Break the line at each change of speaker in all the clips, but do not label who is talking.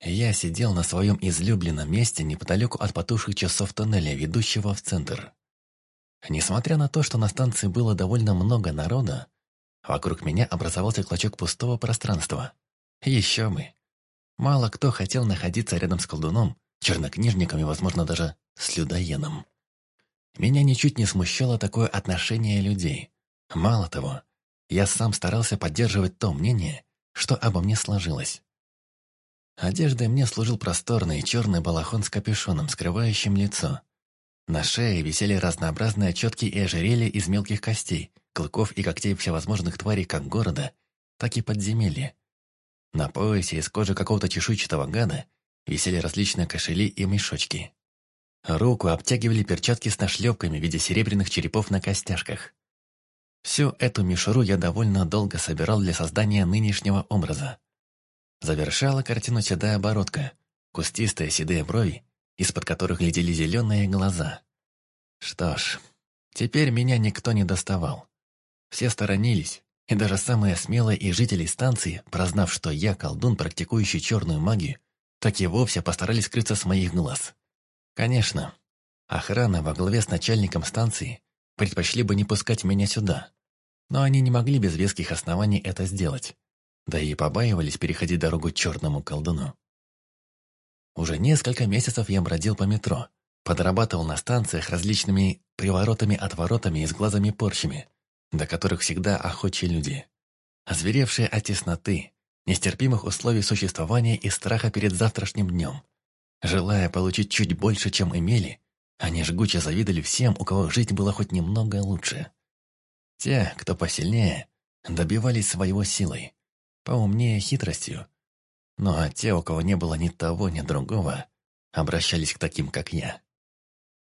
Я сидел на своем излюбленном месте неподалеку от потухших часов тоннеля, ведущего в центр. Несмотря на то, что на станции было довольно много народа, вокруг меня образовался клочок пустого пространства. Еще бы. Мало кто хотел находиться рядом с колдуном, чернокнижником и, возможно, даже с людоеном. Меня ничуть не смущало такое отношение людей. Мало того, я сам старался поддерживать то мнение, что обо мне сложилось. Одеждой мне служил просторный черный балахон с капюшоном, скрывающим лицо. На шее висели разнообразные четки и ожерелья из мелких костей, клыков и когтей всевозможных тварей как города, так и подземелья. На поясе из кожи какого-то чешуйчатого гада висели различные кошели и мешочки. Руку обтягивали перчатки с нашлепками в виде серебряных черепов на костяшках. Всю эту мишуру я довольно долго собирал для создания нынешнего образа. Завершала картину седая оборотка, кустистые седые брови, из-под которых глядели зеленые глаза. Что ж, теперь меня никто не доставал. Все сторонились, и даже самые смелые из жителей станции, прознав, что я колдун, практикующий черную магию, так и вовсе постарались скрыться с моих глаз. Конечно, охрана во главе с начальником станции предпочли бы не пускать меня сюда, но они не могли без веских оснований это сделать да и побаивались переходить дорогу черному колдуну. Уже несколько месяцев я бродил по метро, подрабатывал на станциях различными приворотами-отворотами и с глазами-порчами, до которых всегда охочи люди. Озверевшие от тесноты, нестерпимых условий существования и страха перед завтрашним днем. Желая получить чуть больше, чем имели, они жгуче завидовали всем, у кого жить было хоть немного лучше. Те, кто посильнее, добивались своего силой, поумнее хитростью. Но те, у кого не было ни того, ни другого, обращались к таким, как я.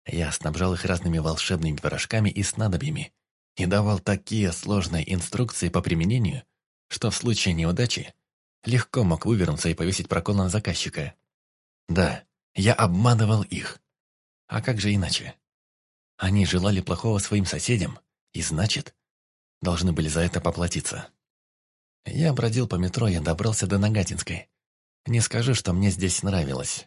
Я снабжал их разными волшебными порошками и снадобьями и давал такие сложные инструкции по применению, что в случае неудачи легко мог вывернуться и повесить прокол на заказчика. Да, я обманывал их. А как же иначе? Они желали плохого своим соседям, и значит, должны были за это поплатиться. Я бродил по метро и добрался до Нагатинской. Не скажу, что мне здесь нравилось.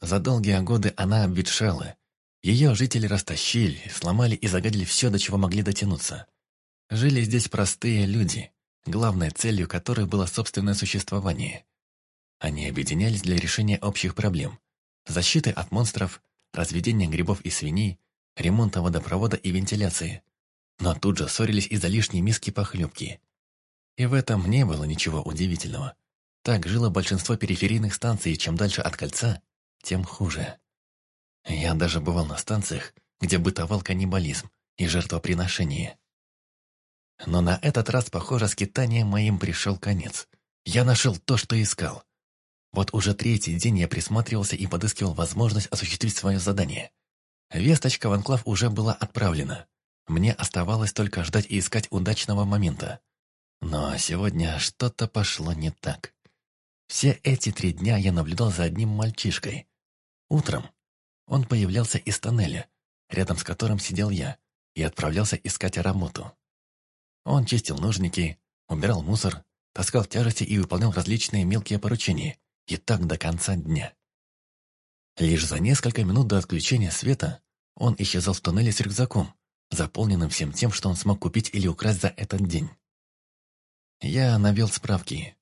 За долгие годы она обветшала. Ее жители растащили, сломали и загадили все, до чего могли дотянуться. Жили здесь простые люди, главной целью которых было собственное существование. Они объединялись для решения общих проблем. Защиты от монстров, разведения грибов и свиней, ремонта водопровода и вентиляции. Но тут же ссорились из-за лишней миски похлебки. И в этом не было ничего удивительного. Так жило большинство периферийных станций, и чем дальше от кольца, тем хуже. Я даже бывал на станциях, где бытовал каннибализм и жертвоприношение. Но на этот раз, похоже, скитанием моим пришел конец. Я нашел то, что искал. Вот уже третий день я присматривался и подыскивал возможность осуществить свое задание. Весточка в анклав уже была отправлена. Мне оставалось только ждать и искать удачного момента. Но сегодня что-то пошло не так. Все эти три дня я наблюдал за одним мальчишкой. Утром он появлялся из тоннеля, рядом с которым сидел я, и отправлялся искать работу. Он чистил ножники, убирал мусор, таскал тяжести и выполнял различные мелкие поручения, и так до конца дня. Лишь за несколько минут до отключения света он исчезал в туннеле с рюкзаком, заполненным всем тем, что он смог купить или украсть за этот день. Я навел справки.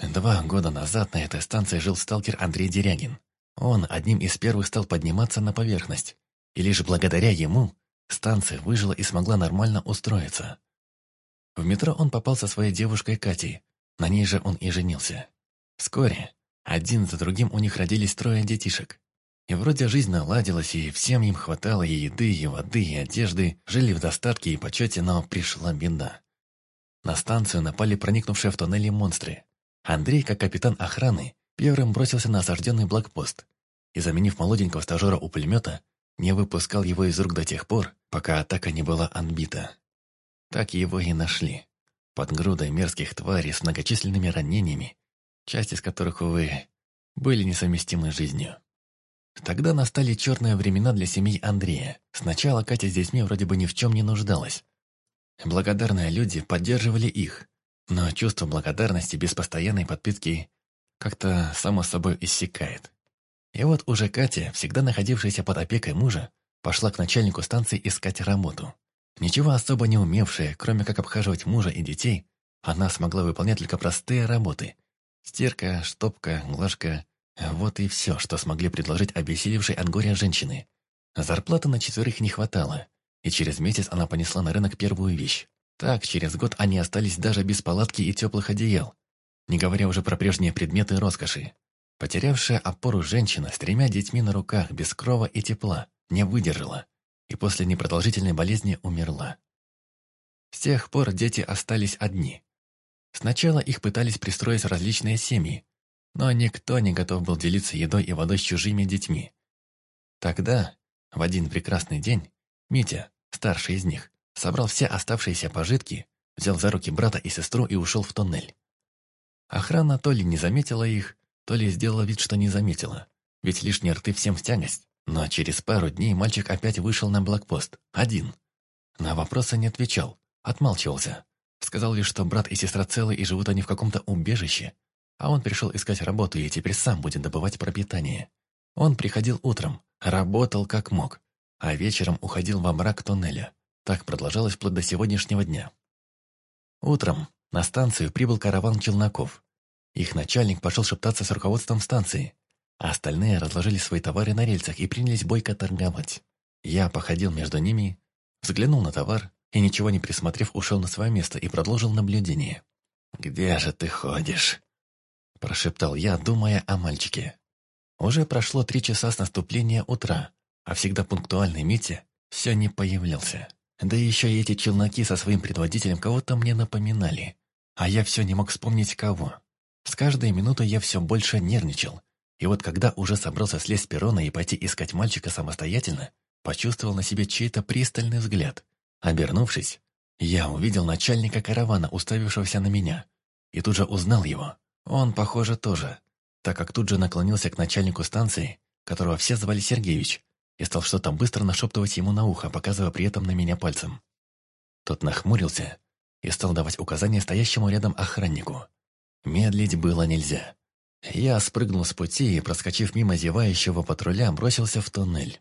Два года назад на этой станции жил сталкер Андрей Дерягин. Он одним из первых стал подниматься на поверхность. И лишь благодаря ему станция выжила и смогла нормально устроиться. В метро он попал со своей девушкой Катей. На ней же он и женился. Вскоре один за другим у них родились трое детишек. И вроде жизнь наладилась, и всем им хватало и еды, и воды, и одежды, жили в достатке и почете, но пришла беда. На станцию напали проникнувшие в тоннели монстры. Андрей, как капитан охраны, первым бросился на осажденный блокпост и, заменив молоденького стажера у пулемета, не выпускал его из рук до тех пор, пока атака не была отбита. Так его и нашли. Под грудой мерзких тварей с многочисленными ранениями, часть из которых, увы, были несовместимы с жизнью. Тогда настали черные времена для семьи Андрея. Сначала Катя с детьми вроде бы ни в чем не нуждалась, Благодарные люди поддерживали их, но чувство благодарности без постоянной подпитки как-то само собой иссякает. И вот уже Катя, всегда находившаяся под опекой мужа, пошла к начальнику станции искать работу. Ничего особо не умевшая, кроме как обхаживать мужа и детей, она смогла выполнять только простые работы. Стирка, штопка, глажка – вот и все, что смогли предложить обессилевшей от горя женщины. Зарплаты на четверых не хватало, и через месяц она понесла на рынок первую вещь. Так, через год они остались даже без палатки и теплых одеял, не говоря уже про прежние предметы роскоши. Потерявшая опору женщина с тремя детьми на руках, без крова и тепла, не выдержала и после непродолжительной болезни умерла. С тех пор дети остались одни. Сначала их пытались пристроить различные семьи, но никто не готов был делиться едой и водой с чужими детьми. Тогда, в один прекрасный день, Митя, старший из них, собрал все оставшиеся пожитки, взял за руки брата и сестру и ушел в тоннель. Охрана то ли не заметила их, то ли сделала вид, что не заметила, ведь лишние рты всем в тягость. Но через пару дней мальчик опять вышел на блокпост, один. На вопросы не отвечал, отмалчивался. Сказал лишь, что брат и сестра целы и живут они в каком-то убежище, а он пришел искать работу и теперь сам будет добывать пропитание. Он приходил утром, работал как мог, а вечером уходил во мрак тоннеля. Так продолжалось вплоть до сегодняшнего дня. Утром на станцию прибыл караван челноков. Их начальник пошел шептаться с руководством станции, а остальные разложили свои товары на рельсах и принялись бойко торговать. Я походил между ними, взглянул на товар и, ничего не присмотрев, ушел на свое место и продолжил наблюдение. «Где же ты ходишь?» – прошептал я, думая о мальчике. Уже прошло три часа с наступления утра, а всегда пунктуальный Митя все не появлялся. Да еще эти челноки со своим предводителем кого-то мне напоминали, а я все не мог вспомнить кого. С каждой минутой я все больше нервничал, и вот когда уже собрался слезть с перрона и пойти искать мальчика самостоятельно, почувствовал на себе чей-то пристальный взгляд. Обернувшись, я увидел начальника каравана, уставившегося на меня, и тут же узнал его. Он, похоже, тоже, так как тут же наклонился к начальнику станции, которого все звали Сергеевич, и стал что-то быстро нашептывать ему на ухо, показывая при этом на меня пальцем. Тот нахмурился и стал давать указания стоящему рядом охраннику. Медлить было нельзя. Я спрыгнул с пути и, проскочив мимо зевающего патруля, бросился в туннель.